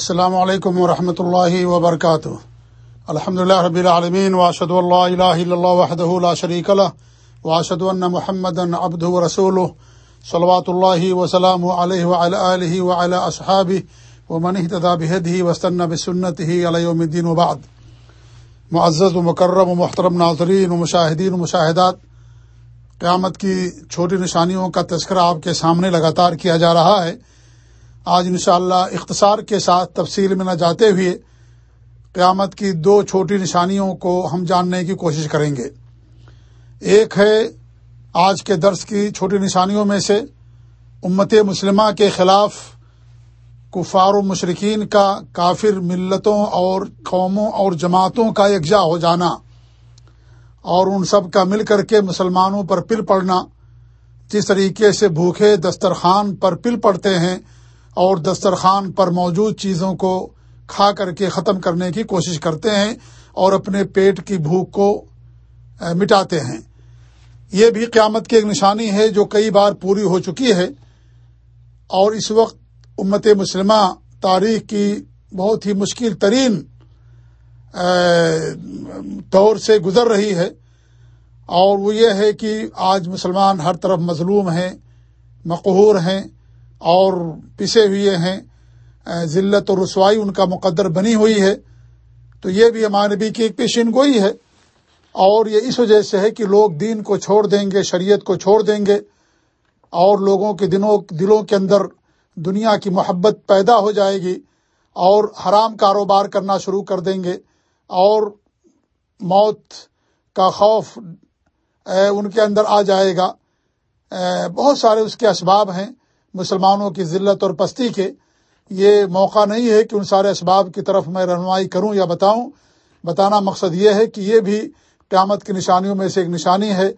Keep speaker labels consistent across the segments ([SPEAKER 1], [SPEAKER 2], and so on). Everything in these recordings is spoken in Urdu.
[SPEAKER 1] السلام علیکم ورحمۃ اللہ وبرکاتہ۔ الحمد اللہ رب العالمین واشد اللہ الہ الا وحدہ لا شریک له واشد ان محمد عبد رسول صلوات اللہ وسلام علیہ وعلى آلہ وعلى اصحابہ ومن اهتدى بهديه واستنى بسنته الى يوم الدين وبعد معزز و مکرم و محترم ناظرین و مشاہدین و مشاہدات، قیامت کی چھوٹی نشانیوں کا تذکرہ آپ کے سامنے لگاتار کیا جا رہا ہے۔ آج انشاءاللہ اختصار کے ساتھ تفصیل میں نہ جاتے ہوئے قیامت کی دو چھوٹی نشانیوں کو ہم جاننے کی کوشش کریں گے۔ ایک ہے آج کے درس کی چھوٹی نشانیوں میں سے امت مسلمہ کے خلاف کفار و مشرقین کا کافر ملتوں اور قوموں اور جماعتوں کا یکجا ہو جانا اور ان سب کا مل کر کے مسلمانوں پر پل پڑنا، جس طریقے سے بھوکے دسترخوان پر پل پڑتے ہیں اور دسترخوان پر موجود چیزوں کو کھا کر کے ختم کرنے کی کوشش کرتے ہیں اور اپنے پیٹ کی بھوک کو مٹاتے ہیں۔ یہ بھی قیامت کی ایک نشانی ہے جو کئی بار پوری ہو چکی ہے۔ اور اس وقت امت مسلمہ تاریخ کی بہت ہی مشکل ترین دور سے گزر رہی ہے۔ اور وہ یہ ہے کہ آج مسلمان ہر طرف مظلوم ہیں، مقہور ہیں۔ اور پسے ہوئے ہیں ذلت اور رسوائی ان کا مقدر بنی ہوئی ہے۔ تو یہ بھی ہمارے نبی کی ایک پیشین گوئی ہے۔ اور یہ اس وجہ سے ہے کہ لوگ دین کو چھوڑ دیں گے، شریعت کو چھوڑ دیں گے۔ اور لوگوں کے دنوں، دلوں کے اندر دنیا کی محبت پیدا ہو جائے گی۔ اور حرام کاروبار کرنا شروع کر دیں گے۔ اور موت کا خوف ان کے اندر آ جائے گا۔ بہت سارے اس کے اسباب ہیں۔ مسلمانوں کی ذلت اور پستی کے یہ موقع نہیں ہے کہ ان سارے اسباب کی طرف میں رہنمائی کروں یا بتاؤں۔ بتانا مقصد یہ ہے کہ یہ بھی قیامت کی نشانیوں میں سے ایک نشانی ہے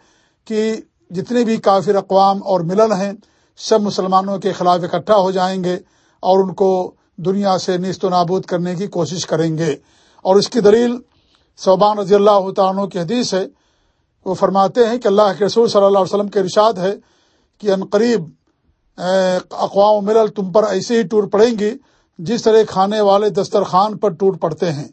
[SPEAKER 1] کہ جتنے بھی کافر اقوام اور ملن ہیں، سب مسلمانوں کے خلاف اکٹھا ہو جائیں گے اور ان کو دنیا سے نیست و نابود کرنے کی کوشش کریں گے۔ اور اس کی دلیل صوبان رضی اللہ تعالیٰ کی حدیث ہے۔ وہ فرماتے ہیں کہ اللہ کے رسول صلی اللہ علیہ وسلم کے ارشاد ہے کہ قریب اقوام ملل تم پر ایسے ہی ٹوٹ پڑیں گی جس طرح کھانے والے دسترخوان پر ٹوٹ پڑتے ہیں۔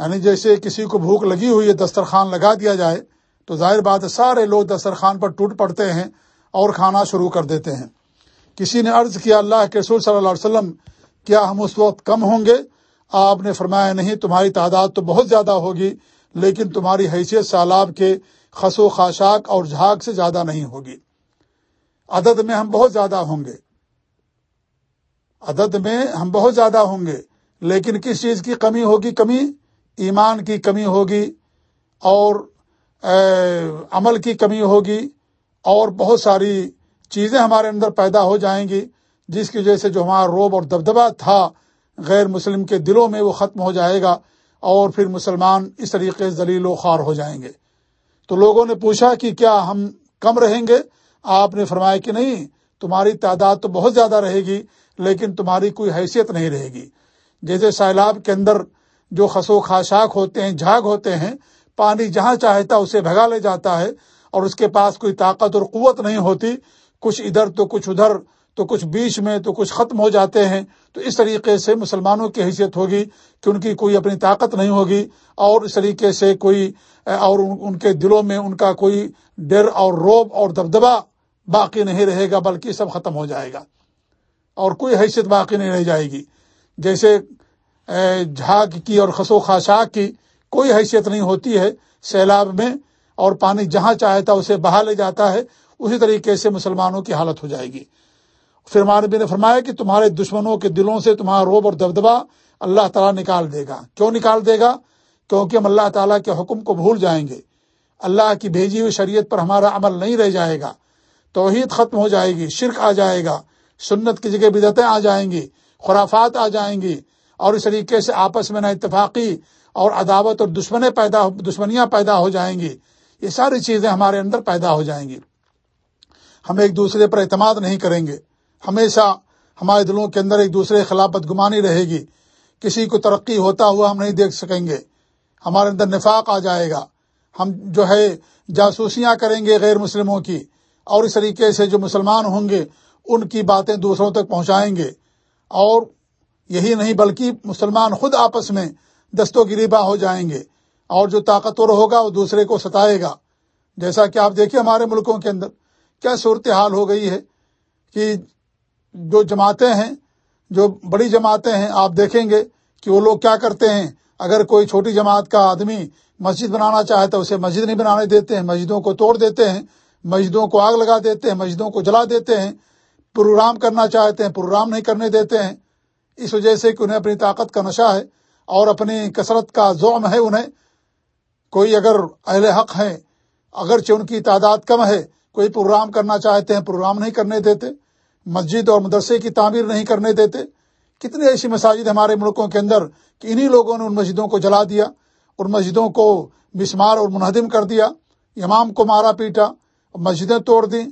[SPEAKER 1] یعنی جیسے کسی کو بھوک لگی ہوئی ہے، دسترخوان لگا دیا جائے، تو ظاہر بات ہے، سارے لوگ دسترخوان پر ٹوٹ پڑتے ہیں اور کھانا شروع کر دیتے ہیں۔ کسی نے عرض کیا، اللہ کے رسول صلی اللہ علیہ وسلم، کیا ہم اس وقت کم ہوں گے؟ آپ نے فرمایا، نہیں، تمہاری تعداد تو بہت زیادہ ہوگی، لیکن تمہاری حیثیت سالاب کے خسو خاشاک اور جھاگ سے زیادہ نہیں ہوگی۔ عدد میں ہم بہت زیادہ ہوں گے۔ عدد میں ہم بہت زیادہ ہوں گے، لیکن کس چیز کی کمی ہوگی؟ کمی ایمان کی کمی ہوگی اور عمل کی کمی ہوگی اور بہت ساری چیزیں ہمارے اندر پیدا ہو جائیں گی، جس کی وجہ سے جو ہمارا روب اور دبدبا تھا غیر مسلم کے دلوں میں وہ ختم ہو جائے گا اور پھر مسلمان اس طریقے سے ذلیل و خوار ہو جائیں گے۔ تو لوگوں نے پوچھا کہ کیا ہم کم رہیں گے؟ آپ نے فرمایا کہ نہیں، تمہاری تعداد تو بہت زیادہ رہے گی، لیکن تمہاری کوئی حیثیت نہیں رہے گی۔ جیسے سیلاب کے اندر جو خسو خاشاک ہوتے ہیں، جھاگ ہوتے ہیں، پانی جہاں چاہتا اسے بھگا لے جاتا ہے اور اس کے پاس کوئی طاقت اور قوت نہیں ہوتی، کچھ ادھر تو کچھ ادھر، تو کچھ بیچ میں تو کچھ ختم ہو جاتے ہیں۔ تو اس طریقے سے مسلمانوں کی حیثیت ہوگی کہ ان کی کوئی اپنی طاقت نہیں ہوگی اور اس طریقے سے کوئی، اور ان کے دلوں میں ان کا کوئی ڈر اور روب اور دبدبا باقی نہیں رہے گا، بلکہ سب ختم ہو جائے گا۔ اور کوئی حیثیت باقی نہیں رہ جائے گی۔ جیسے جھاگ کی اور خسو خاشاک کی کوئی حیثیت نہیں ہوتی ہے۔ سیلاب میں اور پانی جہاں چاہتا اسے بہا لے جاتا ہے۔ اسی طریقے سے مسلمانوں کی حالت ہو جائے گی۔ پھر مانبی نے فرمایا کہ تمہارے دشمنوں کے دلوں سے تمہارا روب اور دبدبا اللہ تعالیٰ نکال دے گا۔ کیوں نکال دے گا؟ کیونکہ ہم اللہ تعالیٰ کے حکم کو بھول جائیں گے۔ اللہ کی بھیجی ہوئی شریعت پر ہمارا عمل نہیں رہ جائے گا۔ توحید ختم ہو جائے گی، شرک آ جائے گا، سنت کی جگہ بدعتیں آ جائیں گی، خرافات آ جائیں گی، اور اس طریقے سے آپس میں نہ اتفاقی اور عداوت اور دشمنیں پیدا دشمنیاں پیدا ہو جائیں گی۔ یہ ساری چیزیں ہمارے اندر پیدا ہو جائیں گی۔ ہم ایک دوسرے پر اعتماد نہیں کریں گے۔ ہمیشہ ہمارے دلوں کے اندر ایک دوسرے خلافت گمانی رہے گی۔ کسی کو ترقی ہوتا ہوا ہم نہیں دیکھ سکیں گے۔ ہمارے اندر نفاق آ جائے گا۔ ہم جو ہے جاسوسیاں کریں گے غیر مسلموں کی۔ اور اس طریقے سے جو مسلمان ہوں گے، ان کی باتیں دوسروں تک پہنچائیں گے۔ اور یہی نہیں بلکہ مسلمان خود آپس میں دست و گریبا ہو جائیں گے۔ اور جو طاقتور ہوگا وہ دوسرے کو ستائے گا۔ جیسا کہ آپ دیکھیں ہمارے ملکوں کے اندر کیا صورتحال ہو گئی ہے کہ جو جماعتیں ہیں، جو بڑی جماعتیں ہیں، آپ دیکھیں گے کہ وہ لوگ کیا کرتے ہیں۔ اگر کوئی چھوٹی جماعت کا آدمی مسجد بنانا چاہے تو اسے مسجد نہیں بنانے دیتے ہیں، مسجدوں کو توڑ دیتے ہیں۔ مسجدوں کو آگ لگا دیتے ہیں، مسجدوں کو جلا دیتے ہیں، پروگرام کرنا چاہتے ہیں، پروگرام نہیں کرنے دیتے ہیں۔ اس وجہ سے کہ انہیں اپنی طاقت کا نشہ ہے اور اپنی کثرت کا زوم ہے انہیں۔ کوئی اگر اہل حق ہیں، اگرچہ ان کی تعداد کم ہے، کوئی پروگرام کرنا چاہتے ہیں، پروگرام نہیں کرنے دیتے۔ مسجد اور مدرسے کی تعمیر نہیں کرنے دیتے۔ کتنی ایسی مساجد ہمارے ملکوں کے اندر کہ انہی لوگوں نے ان مسجدوں کو جلا دیا، ان مسجدوں کو مسمار اور منہدم کر دیا، امام کو مارا پیٹا۔ مسجدیں توڑ دیں۔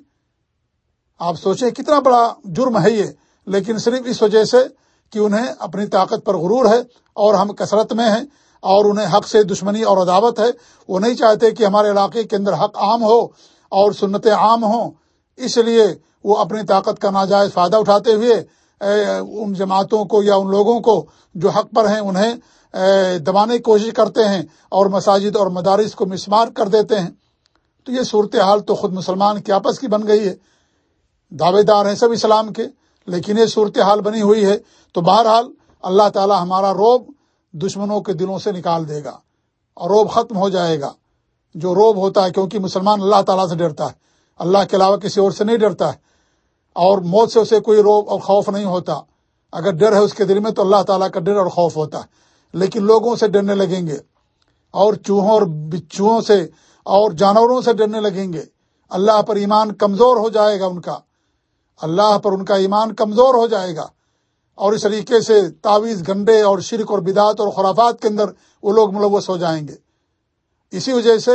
[SPEAKER 1] آپ سوچیں کتنا بڑا جرم ہے یہ، لیکن صرف اس وجہ سے کہ انہیں اپنی طاقت پر غرور ہے اور ہم کثرت میں ہیں اور انہیں حق سے دشمنی اور عداوت ہے۔ وہ نہیں چاہتے کہ ہمارے علاقے کے اندر حق عام ہو اور سنتیں عام ہوں۔ اس لیے وہ اپنی طاقت کا ناجائز فائدہ اٹھاتے ہوئے ان جماعتوں کو یا ان لوگوں کو جو حق پر ہیں، انہیں دبانے کی کوشش کرتے ہیں اور مساجد اور مدارس کو مسمار کر دیتے ہیں۔ تو یہ صورتحال تو خود مسلمان کی آپس کی بن گئی ہے۔ دعوے دار ہیں سب اسلام کے، لیکن یہ صورتحال بنی ہوئی ہے۔ تو بہرحال اللہ تعالی ہمارا روب دشمنوں کے دلوں سے نکال دے گا اور روب ختم ہو جائے گا۔ جو روب ہوتا ہے، کیونکہ مسلمان اللہ تعالیٰ سے ڈرتا ہے۔ اللہ کے علاوہ کسی اور سے نہیں ڈرتا ہے۔ اور موت سے اسے کوئی روب اور خوف نہیں ہوتا۔ اگر ڈر ہے اس کے دل میں تو اللہ تعالیٰ کا ڈر اور خوف ہوتا ہے۔ لیکن لوگوں سے ڈرنے لگیں گے۔ اور چوہوں اور بچوؤں سے اور جانوروں سے ڈرنے لگیں گے۔ اللہ پر ایمان کمزور ہو جائے گا ان کا۔ اللہ پر ان کا ایمان کمزور ہو جائے گا۔ اور اس طریقے سے تعویذ گنڈے اور شرک اور بدعت اور خرافات کے اندر وہ لوگ ملوث ہو جائیں گے۔ اسی وجہ سے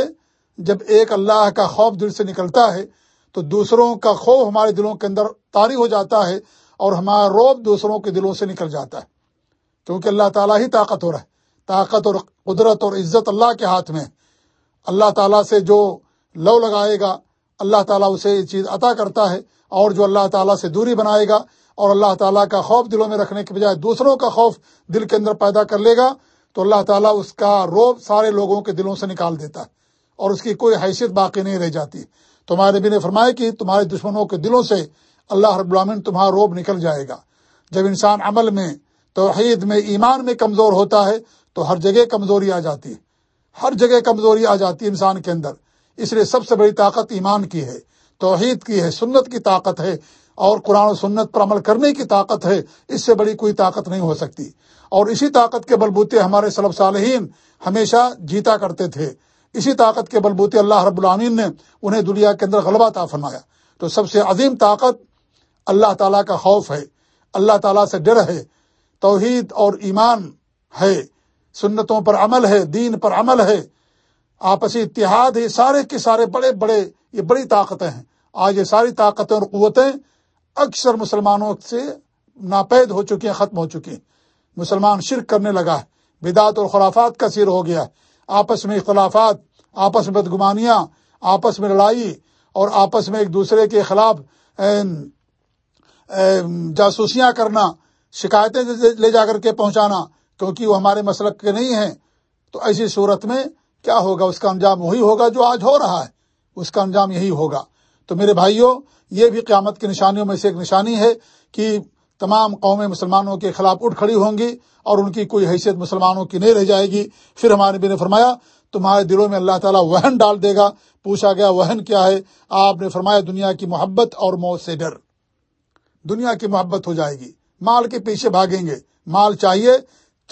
[SPEAKER 1] جب ایک اللہ کا خوف دل سے نکلتا ہے، تو دوسروں کا خوف ہمارے دلوں کے اندر طاری ہو جاتا ہے اور ہمارا روب دوسروں کے دلوں سے نکل جاتا ہے۔ کیونکہ اللہ تعالیٰ ہی طاقت ہو رہا ہے۔ طاقت اور قدرت اور عزت اللہ کے ہاتھ میں اللہ تعالیٰ سے جو لو لگائے گا، اللہ تعالیٰ اسے یہ چیز عطا کرتا ہے اور جو اللہ تعالیٰ سے دوری بنائے گا اور اللہ تعالیٰ کا خوف دلوں میں رکھنے کے بجائے دوسروں کا خوف دل کے اندر پیدا کر لے گا، تو اللہ تعالیٰ اس کا روب سارے لوگوں کے دلوں سے نکال دیتا ہے اور اس کی کوئی حیثیت باقی نہیں رہ جاتی۔ تمہارے بھی نے فرمایا کہ تمہارے دشمنوں کے دلوں سے اللہ رب العالمین تمہارا روب نکل جائے گا۔ جب انسان عمل میں، توحید میں، ایمان میں کمزور ہوتا ہے، تو ہر جگہ کمزوری آ جاتی ہے۔ ہر جگہ کمزوری آ جاتی ہے انسان کے اندر۔ اس لیے سب سے بڑی طاقت ایمان کی ہے، توحید کی ہے، سنت کی طاقت ہے، اور قرآن و سنت پر عمل کرنے کی طاقت ہے، اس سے بڑی کوئی طاقت نہیں ہو سکتی۔ اور اسی طاقت کے بلبوتے ہمارے صلب صالحین ہمیشہ جیتا کرتے تھے۔ اسی طاقت کے بلبوتے اللہ رب العامین نے انہیں دنیا کے اندر غلبہ تا فرمایا۔ تو سب سے عظیم طاقت اللہ تعالیٰ کا خوف ہے۔ اللہ تعالیٰ سے ڈر ہے۔ توحید اور ایمان ہے۔ سنتوں پر عمل ہے، دین پر عمل ہے۔ آپسی اتحاد ہے، سارے کے سارے بڑے بڑے، یہ بڑی طاقتیں ہیں۔ آج یہ ساری طاقتیں اور قوتیں اکثر مسلمانوں سے ناپید ہو چکی ہیں، ختم ہو چکی ہیں۔ مسلمان شرک کرنے لگا ہے، بدعت اور خلافات کا سیر ہو گیا ہے۔ آپس میں اختلافات، آپس میں بدگمانیاں، آپس میں لڑائی اور آپس میں ایک دوسرے کے خلاف جاسوسیاں کرنا، شکایتیں لے جا کر کے پہنچانا۔ کیونکہ وہ ہمارے مسلک کے نہیں ہیں، تو ایسی صورت میں کیا ہوگا؟ اس کا انجام وہی ہوگا جو آج ہو رہا ہے۔ اس کا انجام یہی ہوگا۔ تو میرے بھائیوں، یہ بھی قیامت کی نشانیوں میں سے ایک نشانی ہے کہ تمام قومیں مسلمانوں کے خلاف اٹھ کھڑی ہوں گی اور ان کی کوئی حیثیت مسلمانوں کی نہیں رہ جائے گی۔ پھر ہمارے بھی نے فرمایا، تمہارے دلوں میں اللہ تعالیٰ وہن ڈال دے گا۔ پوچھا گیا، وہن کیا ہے؟ آپ نے فرمایا، دنیا کی محبت اور موت سے ڈر۔ دنیا کی محبت ہو جائے گی۔ مال کے پیچھے بھاگیں گے۔ مال چاہیے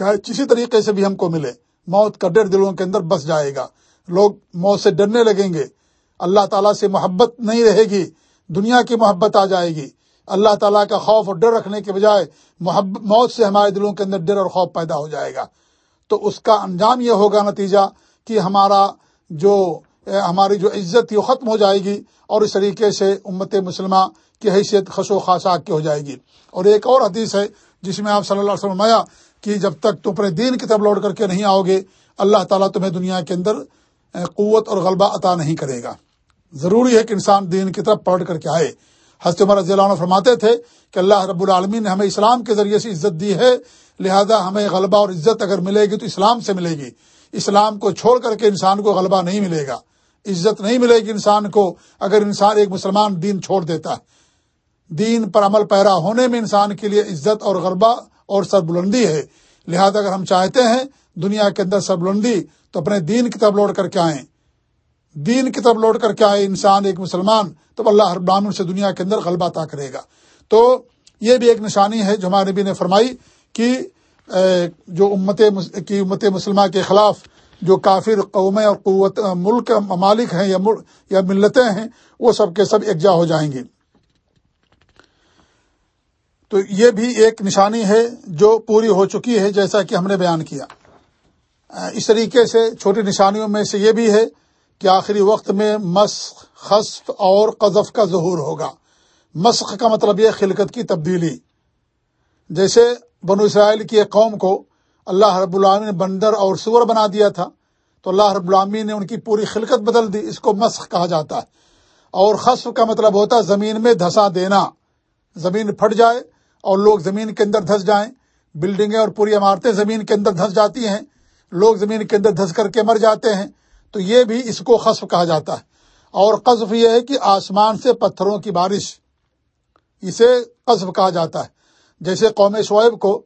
[SPEAKER 1] چاہے کسی طریقے سے بھی ہم کو ملے، موت کا ڈر دلوں کے اندر بس جائے گا۔ لوگ موت سے ڈرنے لگیں گے۔ اللہ تعالیٰ سے محبت نہیں رہے گی، دنیا کی محبت آ جائے گی۔ اللہ تعالیٰ کا خوف اور ڈر رکھنے کے بجائے محبت موت سے ہمارے دلوں کے اندر ڈر اور خوف پیدا ہو جائے گا۔ تو اس کا انجام یہ ہوگا نتیجہ کہ ہمارا جو، ہماری جو عزت تھی وہ ختم ہو جائے گی اور اس طریقے سے امت مسلمہ کی حیثیت خش و خاصاک کی ہو جائے گی۔ اور ایک اور حدیث ہے جس میں آپ صلی اللہ علیہ وسلم کہ جب تک تم اپنے دین کی طرف لوٹ کر کے نہیں آؤ گے، اللہ تعالیٰ تمہیں دنیا کے اندر قوت اور غلبہ عطا نہیں کرے گا۔ ضروری ہے کہ انسان دین کی طرف پلٹ کر کے آئے۔ حضرت عمر رضی اللہ عنہ فرماتے تھے کہ اللہ رب العالمین نے ہمیں اسلام کے ذریعے سے عزت دی ہے، لہذا ہمیں غلبہ اور عزت اگر ملے گی تو اسلام سے ملے گی۔ اسلام کو چھوڑ کر کے انسان کو غلبہ نہیں ملے گا۔ عزت نہیں ملے گی انسان کو اگر انسان ایک مسلمان دین چھوڑ دیتا۔ ہے دین پر عمل پیرا ہونے میں انسان کے لیے عزت اور غلبہ اور سربلندی ہے۔ لہذا اگر ہم چاہتے ہیں دنیا کے اندر سربلندی، تو اپنے دین کی طرف لوٹ کر کے آئیں۔ دین کی طرف لوٹ کر کے آئے انسان، ایک مسلمان تو اللہ ہر سے دنیا کے اندر غلبہ طا کرے گا۔ تو یہ بھی ایک نشانی ہے جو ہمارے نبی نے فرمائی کہ جو امت کی امت مسلمہ کے خلاف جو کافر قومیں اور قوت ملک ممالک ہیں یا ملتیں ہیں، وہ سب کے سب یکجا ہو جائیں گے۔ تو یہ بھی ایک نشانی ہے جو پوری ہو چکی ہے جیسا کہ ہم نے بیان کیا۔ اس طریقے سے چھوٹی نشانیوں میں سے یہ بھی ہے کہ آخری وقت میں مسخ، خصف اور قذف کا ظہور ہوگا۔ مسخ کا مطلب یہ خلقت کی تبدیلی۔ جیسے بنو اسرائیل کی ایک قوم کو اللہ رب العامی نے بندر اور سور بنا دیا تھا، تو اللہ رب العامی نے ان کی پوری خلقت بدل دی، اس کو مسخ کہا جاتا ہے۔ اور خصف کا مطلب ہوتا ہے زمین میں دھسا دینا۔ زمین پھٹ جائے اور لوگ زمین کے اندر دھس جائیں۔ بلڈنگیں اور پوری عمارتیں زمین کے اندر دھس جاتی ہیں۔ لوگ زمین کے اندر دھس کر کے مر جاتے ہیں۔ تو یہ بھی اس کو خصف کہا جاتا ہے۔ اور قذف یہ ہے کہ آسمان سے پتھروں کی بارش، اسے قذف کہا جاتا ہے۔ جیسے قوم شعیب کو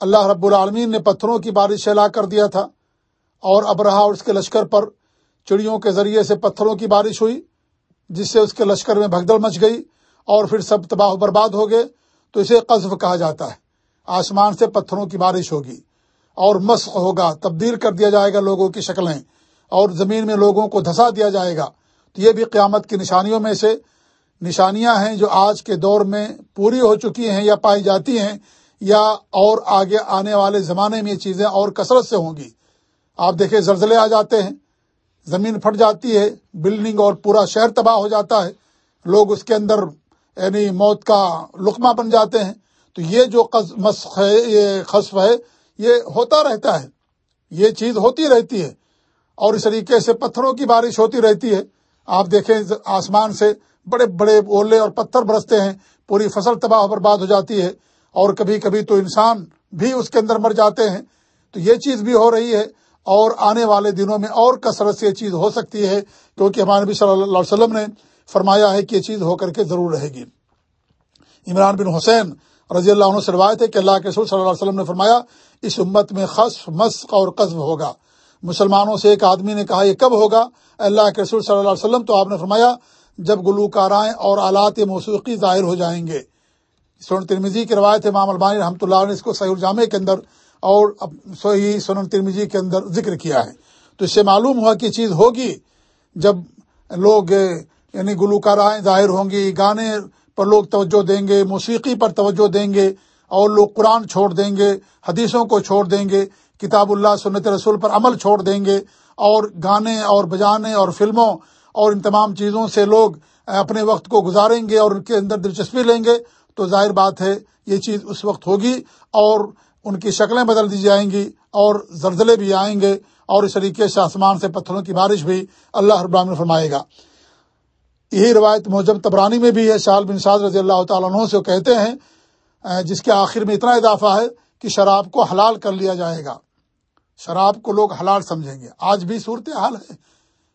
[SPEAKER 1] اللہ رب العالمین نے پتھروں کی بارش سے لا کر دیا تھا، اور اب رہا اور اس کے لشکر پر چڑیوں کے ذریعے سے پتھروں کی بارش ہوئی، جس سے اس کے لشکر میں بھگدڑ مچ گئی اور پھر سب تباہ و برباد ہو گئے۔ تو اسے قذف کہا جاتا ہے۔ آسمان سے پتھروں کی بارش ہوگی اور مسخ ہوگا۔ تبدیل کر دیا جائے گا لوگوں کی شکلیں اور زمین میں لوگوں کو دھسا دیا جائے گا۔ تو یہ بھی قیامت کی نشانیوں میں سے نشانیاں ہیں جو آج کے دور میں پوری ہو چکی ہیں یا پائی جاتی ہیں یا اور آگے آنے والے زمانے میں یہ چیزیں اور کثرت سے ہوں گی۔ آپ دیکھیں زلزلے آ جاتے ہیں، زمین پھٹ جاتی ہے، بلڈنگ اور پورا شہر تباہ ہو جاتا ہے۔ لوگ اس کے اندر یعنی موت کا لقمہ بن جاتے ہیں۔ تو یہ جو مسخ ہے، یہ خصف ہے، یہ ہوتا رہتا ہے۔ یہ چیز ہوتی رہتی ہے۔ اور اس طریقے سے پتھروں کی بارش ہوتی رہتی ہے۔ آپ دیکھیں آسمان سے بڑے بڑے اولے اور پتھر برستے ہیں۔ پوری فصل تباہ برباد ہو جاتی ہے۔ اور کبھی کبھی تو انسان بھی اس کے اندر مر جاتے ہیں۔ تو یہ چیز بھی ہو رہی ہے۔ اور آنے والے دنوں میں اور کثرت سے یہ چیز ہو سکتی ہے۔ کیونکہ ہمارے نبی صلی اللہ علیہ وسلم نے فرمایا ہے کہ یہ چیز ہو کر کے ضرور رہے گی۔ عمران بن حسین رضی اللہ عنہ سے روایت ہے کہ اللہ کے صلی اللہ علیہ وسلم نے فرمایا، اس امت میں خصف، مسق اور قصب ہوگا۔ مسلمانوں سے ایک آدمی نے کہا، یہ کب ہوگا؟ اللہ کے رسول صلی اللہ علیہ وسلم، تو آپ نے فرمایا، جب گلوکارائیں اور آلات موسیقی ظاہر ہو جائیں گے۔ سنن ترمیزی کی روایت امام البانی رحمۃ اللہ نے اس کو صحیح الجامع کے اندر اور صحیح سنن ترمیزی کے اندر ذکر کیا ہے۔ تو اس سے معلوم ہوا کہ چیز ہوگی جب لوگ یعنی گلوکارائیں ظاہر ہوں گی، گانے پر لوگ توجہ دیں گے، موسیقی پر توجہ دیں گے اور لوگ قرآن چھوڑ دیں گے، حدیثوں کو چھوڑ دیں گے، کتاب اللہ، سنت رسول پر عمل چھوڑ دیں گے اور گانے اور بجانے اور فلموں اور ان تمام چیزوں سے لوگ اپنے وقت کو گزاریں گے اور ان کے اندر دلچسپی لیں گے۔ تو ظاہر بات ہے، یہ چیز اس وقت ہوگی اور ان کی شکلیں بدل دی جائیں گی اور زلزلے بھی آئیں گے اور اس طریقے سے آسمان سے پتھروں کی بارش بھی اللہ رب فرمائے گا۔ یہی روایت موجب تبرانی میں بھی ہے شال بن ساز رضی اللہ تعالیٰ عنہ سے کہتے ہیں جس کے آخر میں اتنا اضافہ ہے کہ شراب کو حلال کر لیا جائے گا۔ شراب کو لوگ حلال سمجھیں گے۔ آج بھی صورت حال ہے۔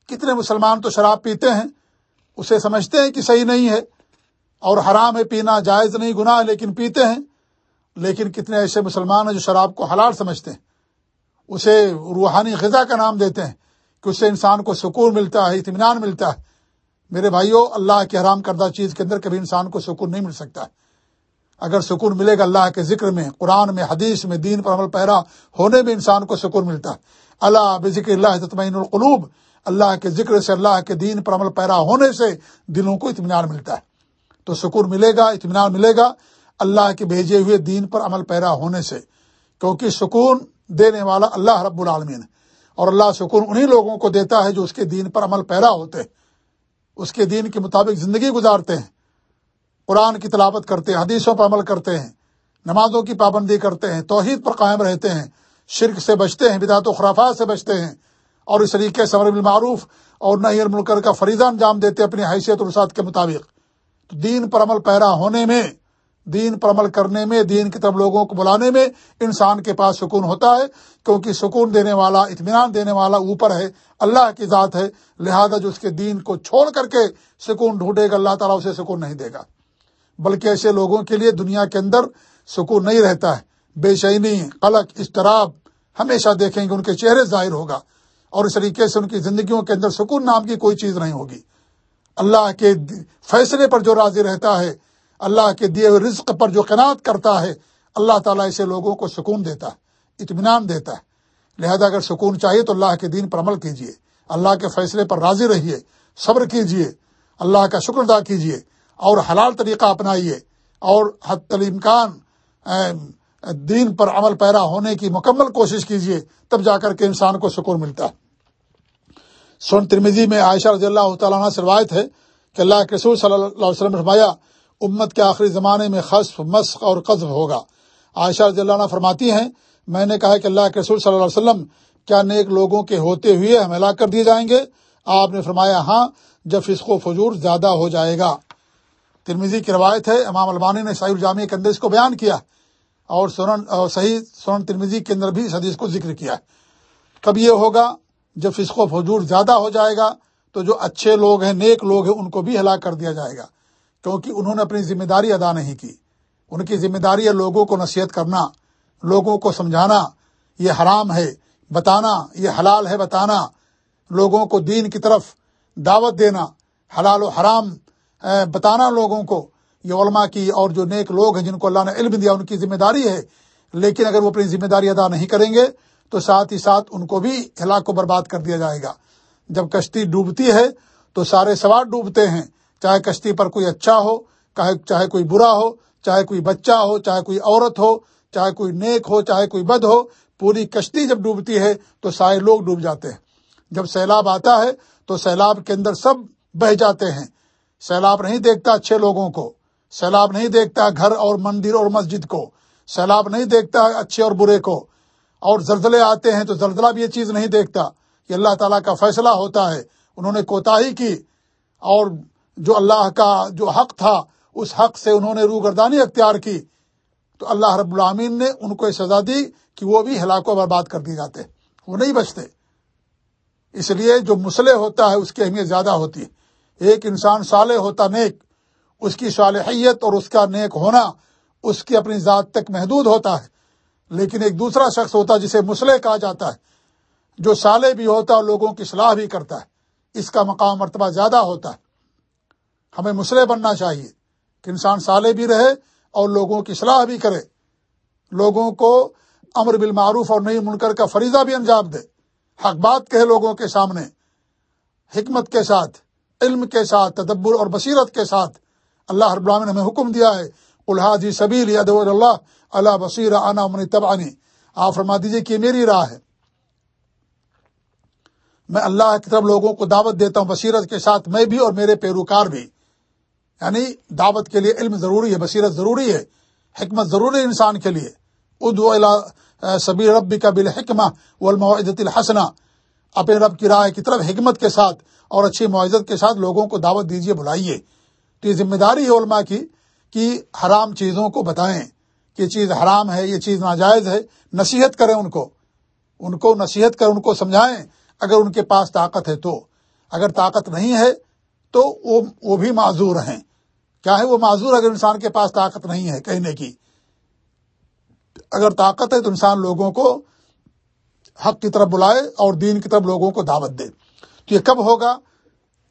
[SPEAKER 1] کتنے مسلمان تو شراب پیتے ہیں۔ اسے سمجھتے ہیں کہ صحیح نہیں ہے اور حرام ہے، پینا جائز نہیں، گناہ لیکن پیتے ہیں۔ لیکن کتنے ایسے مسلمان ہیں جو شراب کو حلال سمجھتے ہیں۔ اسے روحانی غذا کا نام دیتے ہیں کہ اس سے انسان کو سکون ملتا ہے، اطمینان ملتا ہے۔ میرے بھائیوں اللہ کے حرام کردہ چیز کے اندر کبھی انسان کو سکون نہیں مل سکتا۔ ہے اگر سکون ملے گا اللہ کے ذکر میں، قرآن میں، حدیث میں، دین پر عمل پیرا، ہونے میں انسان کو سکون ملتا۔ ہے اللہ بذکر اللہ تطمین القلوب، اللہ کے ذکر سے، اللہ کے دین پر عمل پیرا ہونے سے دلوں کو اطمینان ملتا ہے۔ تو سکون ملے گا، اطمینان ملے گا اللہ کے بھیجے ہوئے دین پر عمل پیرا ہونے سے۔ کیونکہ سکون دینے والا اللہ رب العالمین اور اللہ سکون انہی لوگوں کو دیتا ہے جو اس کے دین پر عمل پیرا ہوتے ہیں۔ اس کے دین کے مطابق زندگی گزارتے ہیں، قرآن کی تلاوت کرتے ہیں، حدیثوں پر عمل کرتے ہیں، نمازوں کی پابندی کرتے ہیں، توحید پر قائم رہتے ہیں، شرک سے بچتے ہیں، بدعت و خرافات سے بچتے ہیں، اور اس طریقے سے بالمعروف اور نہ الملکر کا فریضہ انجام دیتے اپنی حیثیت اور رسات کے مطابق۔ تو دین پر عمل پیرا ہونے میں دین پر عمل کرنے میں، دین کی طرف لوگوں کو بلانے میں انسان کے پاس سکون ہوتا ہے، کیونکہ سکون دینے والا، اطمینان دینے والا اوپر ہے، اللہ کی ذات ہے، لہذا جو اس کے دین کو چھوڑ کر کے سکون ڈھونڈے گا، اللہ تعالیٰ اسے سکون نہیں دے گا۔ بلکہ ایسے لوگوں کے لیے دنیا کے اندر سکون نہیں رہتا ہے۔ بے شینی قلق اشتراب ہمیشہ دیکھیں گے، ان کے چہرے ظاہر ہوگا۔ اور اس طریقے سے ان کی زندگیوں کے اندر سکون نام کی کوئی چیز نہیں ہوگی۔ اللہ کے فیصلے پر جو راضی رہتا ہے اللہ کے دیے ہوئے رزق پر جو قناعت کرتا ہے، اللہ تعالیٰ ایسے لوگوں کو سکون دیتا ہے، اطمینان دیتا ہے۔ لہذا اگر سکون چاہیے تو اللہ کے دین پر عمل کیجیے اللہ کے فیصلے پر راضی رہیے، صبر کیجیے اللہ کا شکر ادا کیجیے اور حلال طریقہ اپنائیے۔ اور حت الامکان دین پر عمل پیرا ہونے کی مکمل کوشش کیجیے تب جا کر کے انسان کو سکون ملتا ہے۔ سون ترمیزی میں عائشہ رضی اللہ تعالیٰ سے روایت ہے کہ اللہ کے رسول صلی اللہ علیہ وسلم فرمایا امت کے آخری زمانے میں خصف، مسخ اور قذف ہوگا۔ عائشہ رضی اللہ عنہ فرماتی ہیں، میں نے کہا کہ اللہ کے رسول صلی اللہ علیہ وسلم، کیا نیک لوگوں کے ہوتے ہوئے ہم ہلاک کر دیے جائیں گے؟ آپ نے فرمایا ہاں جب فسق و فجور زیادہ ہو جائے گا۔ ترمیزی کی روایت ہے، امام البانی نے سعید الجامع کے اندر اس کو بیان کیا اور سورن صحیح سورن ترمیزی کے اندر بھی اس حدیث کو ذکر کیا کب یہ ہوگا؟ جب فسق و فجور زیادہ ہو جائے گا تو جو اچھے لوگ ہیں، نیک لوگ ہیں، ان کو بھی ہلاک کر دیا جائے گا۔ کیونکہ انہوں نے اپنی ذمہ داری ادا نہیں کی۔ ان کی ذمہ داری ہے لوگوں کو نصیحت کرنا، لوگوں کو سمجھانا، یہ حرام ہے، بتانا، یہ حلال ہے، بتانا۔ لوگوں کو دین کی طرف دعوت دینا، حلال و حرام بتانا لوگوں کو۔ یہ علماء کی اور جو نیک لوگ ہیں جن کو اللہ نے علم دیا، ان کی ذمہ داری ہے۔ لیکن اگر وہ اپنی ذمہ داری ادا نہیں کریں گے، تو ساتھ ہی ساتھ ان کو بھی ہلاک کو برباد کر دیا جائے گا۔ جب کشتی ڈوبتی ہے، تو سارے سوار ڈوبتے ہیں۔ چاہے کشتی پر کوئی اچھا ہو، چاہے کوئی برا ہو، چاہے کوئی بچہ ہو، چاہے کوئی عورت ہو، چاہے کوئی نیک ہو، چاہے کوئی بد ہو، پوری کشتی جب ڈوبتی ہے تو سارے لوگ ڈوب جاتے ہیں۔ جب سیلاب آتا ہے تو سیلاب کے اندر سب بہ جاتے ہیں۔ سیلاب نہیں دیکھتا اچھے لوگوں کو۔ سیلاب نہیں دیکھتا گھر اور مندر اور مسجد کو۔ سیلاب نہیں دیکھتا اچھے اور برے کو۔ اور زلزلے آتے ہیں تو زلزلہ بھی یہ چیز نہیں دیکھتا۔ کہ اللہ تعالیٰ کا فیصلہ ہوتا ہے۔ انہوں نے کوتاہی کی اور جو اللہ کا جو حق تھا، اس حق سے انہوں نے روگردانی اختیار کی۔ تو اللہ رب العامین نے ان کو سزا دی کہ وہ بھی ہلاک و برباد کر دیے جاتے۔ وہ نہیں بچتے۔ اس لیے جو مسئلے ہوتا ہے، اس کی اہمیت زیادہ ہوتی ہے۔ ایک انسان صالح ہوتا نیک، اس کی صالحیت اور اس کا نیک ہونا، اس کی اپنی ذات تک محدود ہوتا ہے۔ لیکن ایک دوسرا شخص ہوتا ہے، جسے مسلح کہا جاتا ہے، جو سالے بھی ہوتا ہے اور لوگوں کی صلاح بھی کرتا ہے۔ اس کا مقام مرتبہ زیادہ ہوتا ہے۔ ہمیں مسلح بننا چاہیے کہ انسان سالے بھی رہے اور لوگوں کی صلاح بھی کرے۔ لوگوں کو امر بالمعروف اور نئی منکر کا فریضہ بھی انجام دے۔ حق بات کہے لوگوں کے سامنے۔ حکمت کے ساتھ، علم کے ساتھ، تدبر اور بصیرت کے ساتھ۔ اللہ رب العالمین نے ہمیں حکم دیا ہے الحاظی سبیل اللہ اللہ بصیر آنا من تبانی آپ فرما دیجیے کہ میری راہ ہے۔ میں اللہ کی طرف لوگوں کو دعوت دیتا ہوں، بصیرت کے ساتھ میں بھی اور میرے پیروکار بھی۔ یعنی دعوت کے لیے علم ضروری ہے، بصیرت ضروری ہے، حکمت ضروری ہے انسان کے لیے۔ ادو سبیر رب کا بالحکمہ والموعظت الحسنہ۔ اپنے رب کی رائے کی طرف حکمت کے ساتھ اور اچھی معزت کے ساتھ لوگوں کو دعوت دیجیے بلائیے۔ تو یہ ذمہ داری ہے علماء کی کہ حرام چیزوں کو بتائیں کہ یہ چیز حرام ہے، یہ چیز ناجائز ہے، نصیحت کریں ان کو۔ ان کو نصیحت کر، ان کو سمجھائیں۔ اگر ان کے پاس طاقت ہے تو۔ اگر طاقت نہیں ہے تو وہ وہ بھی معذور ہیں۔ کیا ہے وہ معذور اگر انسان کے پاس طاقت نہیں ہے کہنے کی؟ اگر طاقت ہے تو انسان لوگوں کو حق کی طرف بلائے اور دین کی طرف لوگوں کو دعوت دے۔ تو یہ کب ہوگا؟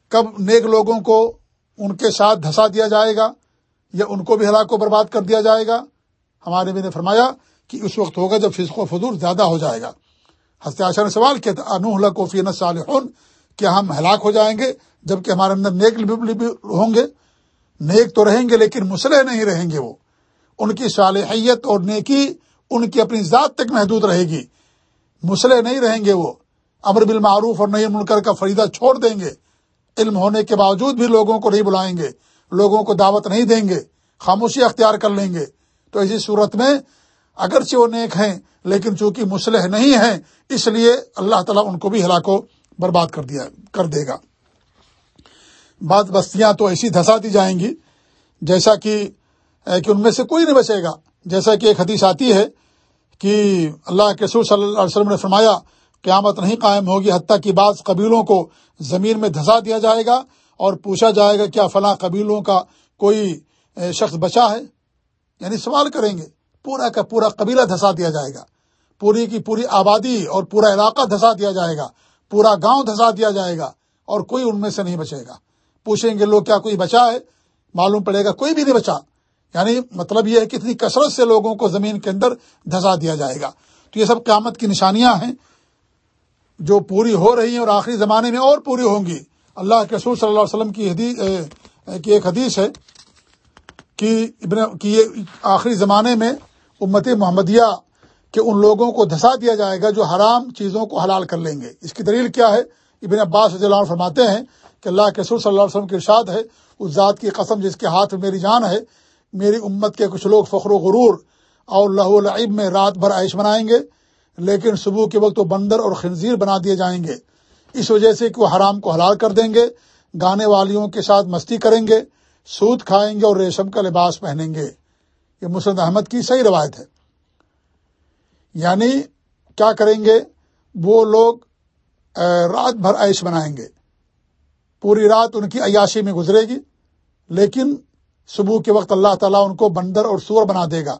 [SPEAKER 1] کب نیک لوگوں کو ان کے ساتھ دھسا دیا جائے گا یا ان کو بھی ہلاک کو برباد کر دیا جائے گا؟ ہمارے بھی نے فرمایا کہ اس وقت ہوگا جب فسق و فضور زیادہ ہو جائے گا۔ ہستیاشا نے سوال کیا تھا انوہ و فین صالحون کیا ہم ہلاک ہو جائیں گے؟ جبکہ ہمارے اندر نیک بھی ہوں گے، نیک تو رہیں گے، لیکن مسلح نہیں رہیں گے وہ۔ ان کی صالحیت اور نیکی ان کی اپنی ذات تک محدود رہے گی۔ مسلح نہیں رہیں گے وہ۔ امر بالمعروف اور نئی منکر کا فریدہ چھوڑ دیں گے۔ علم ہونے کے باوجود بھی لوگوں کو نہیں بلائیں گے۔ لوگوں کو دعوت نہیں دیں گے۔ خاموشی اختیار کر لیں گے۔ تو اسی صورت میں اگرچہ وہ نیک ہیں، لیکن چونکہ مسلح نہیں ہیں، اس لیے اللہ تعالیٰ ان کو بھی ہلاکو برباد کر دیا کر دے گا۔ بعض بستیاں تو ایسی دھسا دی جائیں گی جیسا کہ کہ ان میں سے کوئی نہیں بچے گا۔ جیسا کہ ایک حدیث آتی ہے کہ اللہ کے سور صلی اللہ علیہ وسلم نے فرمایا، قیامت نہیں قائم ہوگی حتیٰ کہ بعض قبیلوں کو زمین میں دھسا دیا جائے گا اور پوچھا جائے گا کیا فلاں قبیلوں کا کوئی شخص بچا ہے؟ یعنی سوال کریں گے، پورا کا پورا قبیلہ دھسا دیا جائے گا۔ پوری کی پوری آبادی اور پورا علاقہ دھسا دیا جائے گا۔ پورا گاؤں دھسا دیا جائے گا اور کوئی ان میں سے نہیں بچے گا۔ پوچھیں گے لوگ کیا کوئی بچا ہے؟ معلوم پڑے گا کوئی بھی نہیں بچا۔ یعنی مطلب یہ ہے کہ اتنی کثرت سے لوگوں کو زمین کے اندر دھسا دیا جائے گا۔ تو یہ سب قیامت کی نشانیاں ہیں جو پوری ہو رہی ہیں اور آخری زمانے میں اور پوری ہوں گی۔ اللہ کے رسول صلی اللہ علیہ وسلم کی حدیث کی ایک حدیث ہے کہ ابن، کہ یہ آخری زمانے میں امت محمدیہ کہ ان لوگوں کو دھسا دیا جائے گا جو حرام چیزوں کو حلال کر لیں گے۔ اس کی دلیل کیا ہے؟ ابن عباس رضی اللہ عنہ فرماتے ہیں کہ اللہ کے سور صلی اللہ علیہ وسلم کے ارشاد ہے، اس ذات کی قسم جس کے ہاتھ میں میری جان ہے، میری امت کے کچھ لوگ فخر و غرور اور لہو العب میں رات بھر عائش بنائیں گے، لیکن صبح کے وقت وہ بندر اور خنزیر بنا دیے جائیں گے۔ اس وجہ سے کہ وہ حرام کو حلال کر دیں گے، گانے والیوں کے ساتھ مستی کریں گے، سود کھائیں گے اور ریشم کا لباس پہنیں گے۔ یہ مسرد احمد کی صحیح روایت ہے۔ یعنی کیا کریں گے؟ وہ لوگ رات بھر عیش بنائیں گے۔ پوری رات ان کی عیاشی میں گزرے گی، لیکن صبح کے وقت اللہ تعالیٰ ان کو بندر اور سور بنا دے گا۔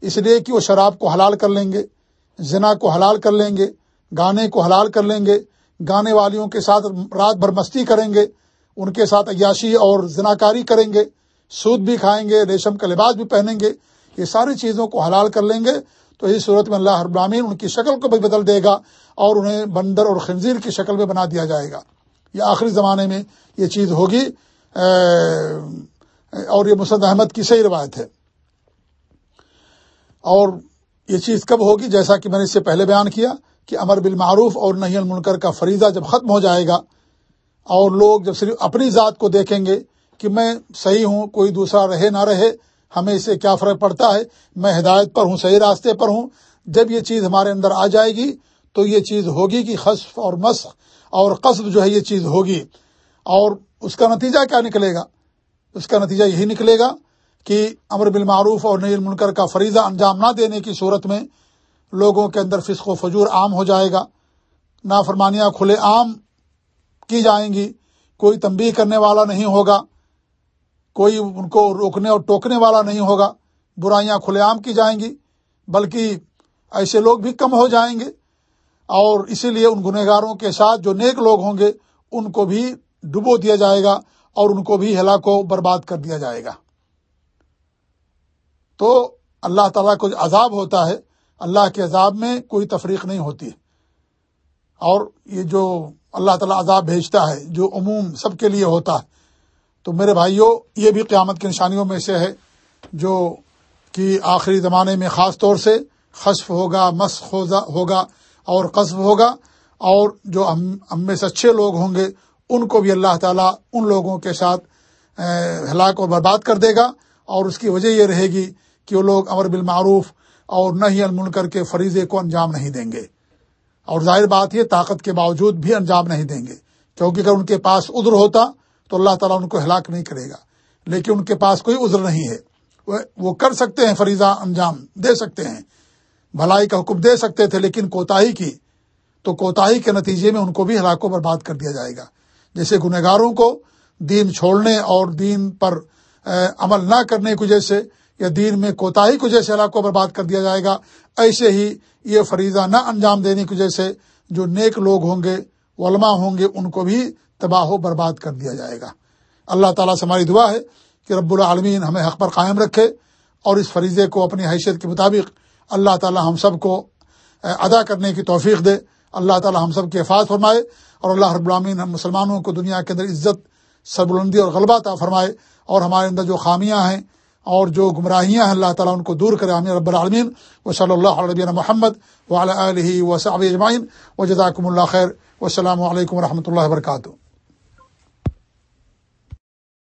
[SPEAKER 1] اس لیے کہ وہ شراب کو حلال کر لیں گے، زنا کو حلال کر لیں گے، گانے کو حلال کر لیں گے، گانے والیوں کے ساتھ رات بھر مستی کریں گے، ان کے ساتھ عیاشی اور زناکاری کریں گے، سود بھی کھائیں گے، ریشم کا لباس بھی پہنیں گے، یہ ساری چیزوں کو حلال کر لیں گے۔ تو اس صورت میں اللہ ابرامین ان کی شکل کو بھی بدل دے گا اور انہیں بندر اور خنزیر کی شکل میں بنا دیا جائے گا۔ یہ آخری زمانے میں یہ چیز ہوگی۔ اور یہ مسد احمد کی صحیح روایت ہے۔ اور یہ چیز کب ہوگی؟ جیسا کہ میں نے اس سے پہلے بیان کیا کہ امر بالمعروف اور نہیں المنکر کا فریضہ جب ختم ہو جائے گا اور لوگ جب صرف اپنی ذات کو دیکھیں گے کہ میں صحیح ہوں، کوئی دوسرا رہے نہ رہے، ہمیں اسے کیا فرق پڑتا ہے؟ میں ہدایت پر ہوں، صحیح راستے پر ہوں۔ جب یہ چیز ہمارے اندر آ جائے گی تو یہ چیز ہوگی کہ خصف اور مسخ اور قصب جو ہے یہ چیز ہوگی اور اس کا نتیجہ کیا نکلے گا؟ اس کا نتیجہ یہی نکلے گا کہ امر بالمعروف اور نیل منکر کا فریضہ انجام نہ دینے کی صورت میں لوگوں کے اندر فسق و فجور عام ہو جائے گا۔ نافرمانیاں کھلے عام کی جائیں گی۔ کوئی تنبیہ کرنے والا نہیں ہوگا۔ کوئی ان کو روکنے اور ٹوکنے والا نہیں ہوگا۔ برائیاں کھلے عام کی جائیں گی، بلکہ ایسے لوگ بھی کم ہو جائیں گے۔ اور اسی لیے ان گنہگاروں کے ساتھ جو نیک لوگ ہوں گے، ان کو بھی ڈبو دیا جائے گا اور ان کو بھی ہلاک و برباد کر دیا جائے گا۔ تو اللہ تعالیٰ کو عذاب ہوتا ہے، اللہ کے عذاب میں کوئی تفریق نہیں ہوتی۔ اور یہ جو اللہ تعالیٰ عذاب بھیجتا ہے، جو عموم سب کے لیے ہوتا ہے۔ تو میرے بھائیوں، یہ بھی قیامت کی نشانیوں میں سے ہے، جو کہ آخری زمانے میں خاص طور سے خصف ہوگا مسخ ہوگا۔ اور قصب ہوگا اور جو ہم میں سے اچھے لوگ ہوں گے، ان کو بھی اللہ تعالیٰ ان لوگوں کے ساتھ ہلاک اور برباد کر دے گا۔ اور اس کی وجہ یہ رہے گی کہ وہ لوگ امر بالمعروف اور نہ ہی المن کر کے فریضے کو انجام نہیں دیں گے۔ اور ظاہر بات یہ، طاقت کے باوجود بھی انجام نہیں دیں گے۔ کیونکہ اگر ان کے پاس عذر ہوتا تو اللہ تعالیٰ ان کو ہلاک نہیں کرے گا۔ لیکن ان کے پاس کوئی عذر نہیں ہے۔ وہ کر سکتے ہیں فریضہ انجام، دے سکتے ہیں۔ بھلائی کا حکم دے سکتے تھے، لیکن کوتاہی کی۔ تو کوتاہی کے نتیجے میں ان کو بھی ہلاکوں پر بات کر دیا جائے گا۔ جیسے گنہگاروں کو دین چھوڑنے اور دین پر عمل نہ کرنے کی وجہ سے یا دین میں کوتاہی کی وجہ سے علاقوں پر بات کر دیا جائے گا، ایسے ہی یہ فریضہ نہ انجام دینے کی وجہ سے جو نیک لوگ ہوں گے، علماء ہوں گے، ان کو بھی تباہ و برباد کر دیا جائے گا۔ اللہ تعالیٰ سے ہماری دعا ہے کہ رب العالمین ہمیں حق پر قائم رکھے اور اس فریضے کو اپنی حیثیت کے مطابق اللہ تعالیٰ ہم سب کو ادا کرنے کی توفیق دے۔ اللہ تعالیٰ ہم سب کے حفاظ فرمائے اور اللہ رب العالمین ہم مسلمانوں کو دنیا کے اندر عزت، سربلندی اور غلبہ تا فرمائے اور ہمارے اندر جو خامیاں ہیں اور جو گمراہیاں ہیں، اللہ تعالیٰ ان کو دور کرے۔ عامر رب العالمین۔ و صلی اللہ علیہ محمد و علیہ و صاب اجمائن و جزاکم اللہ خیر۔ و السلام علیکم و رحمۃ اللہ وبرکاتہ۔